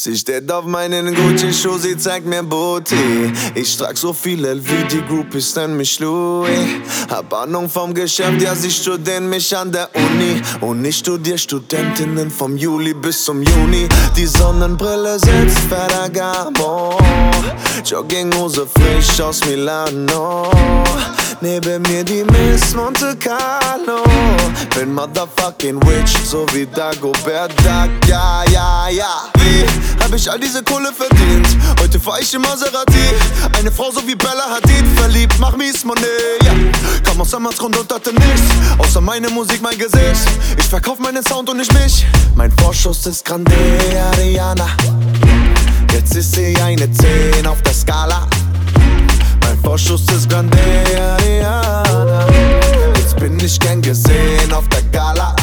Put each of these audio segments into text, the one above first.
Sie steht auf meinen Gucci-Schuh, sie zeigt mir Booty. Ich trag so viel wie die Groupies nennen mich Louis. Hab Ahnung vom Geschäft, ja, sie studieren mich an der Uni. Und ich studier Studentinnen vom Juli bis zum Juni. Die Sonnenbrille sitzt Ferragamo. Jogginghose frisch aus Milano. Neben mir die Miss Monte Carlo. Bin motherfucking witch, so wie Dagobert Duck, ja, ja, ja. Ich all diese Kohle verdient? Heute fahr ich im Maserati. Eine Frau so wie Bella Hadid, verliebt, mach mies Money, ja. Kam aus Amazon und hatte nichts, außer meine Musik, mein Gesicht. Ich verkauf meinen Sound und nicht mich. Mein Vorschuss ist grande, Ariana. Jetzt ist sie eine 10 auf der Skala. Mein Vorschuss ist grande, Ariana. Jetzt bin ich gern gesehen auf der Gala.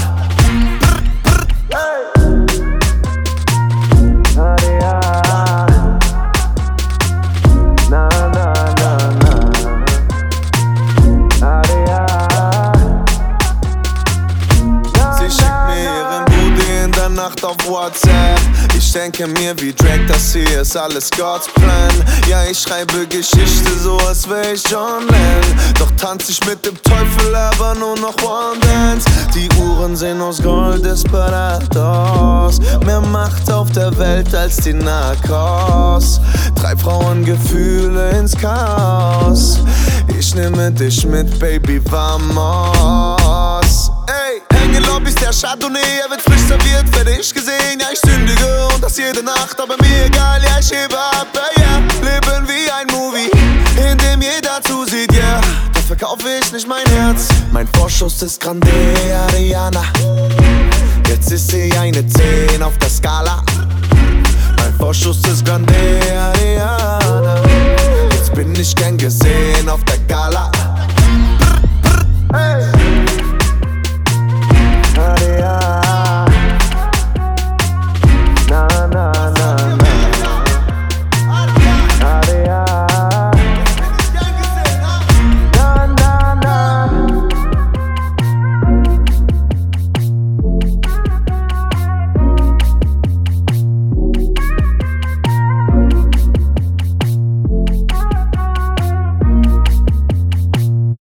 WhatsApp. Ich denke mir wie Drake, das hier ist alles God's Plan. Ja, ich schreibe Geschichte so, als wär ich John Lennon. Doch tanz ich mit dem Teufel, aber nur noch One Dance. Die Uhren sehen aus Gold, Desperados. Mehr Macht auf der Welt als die Narcos. Drei Frauen, Gefühle ins Chaos. Ich nehme dich mit, Baby, vamos. Ey, Hängelobbys, der Chardonnay, er wird frisch serviert, werde ich ich nicht mein Herz, mein Vorschuss ist grande, Ariana. Jetzt ist sie eine 10 auf der Skala. Mein Vorschuss ist grande, Ariana.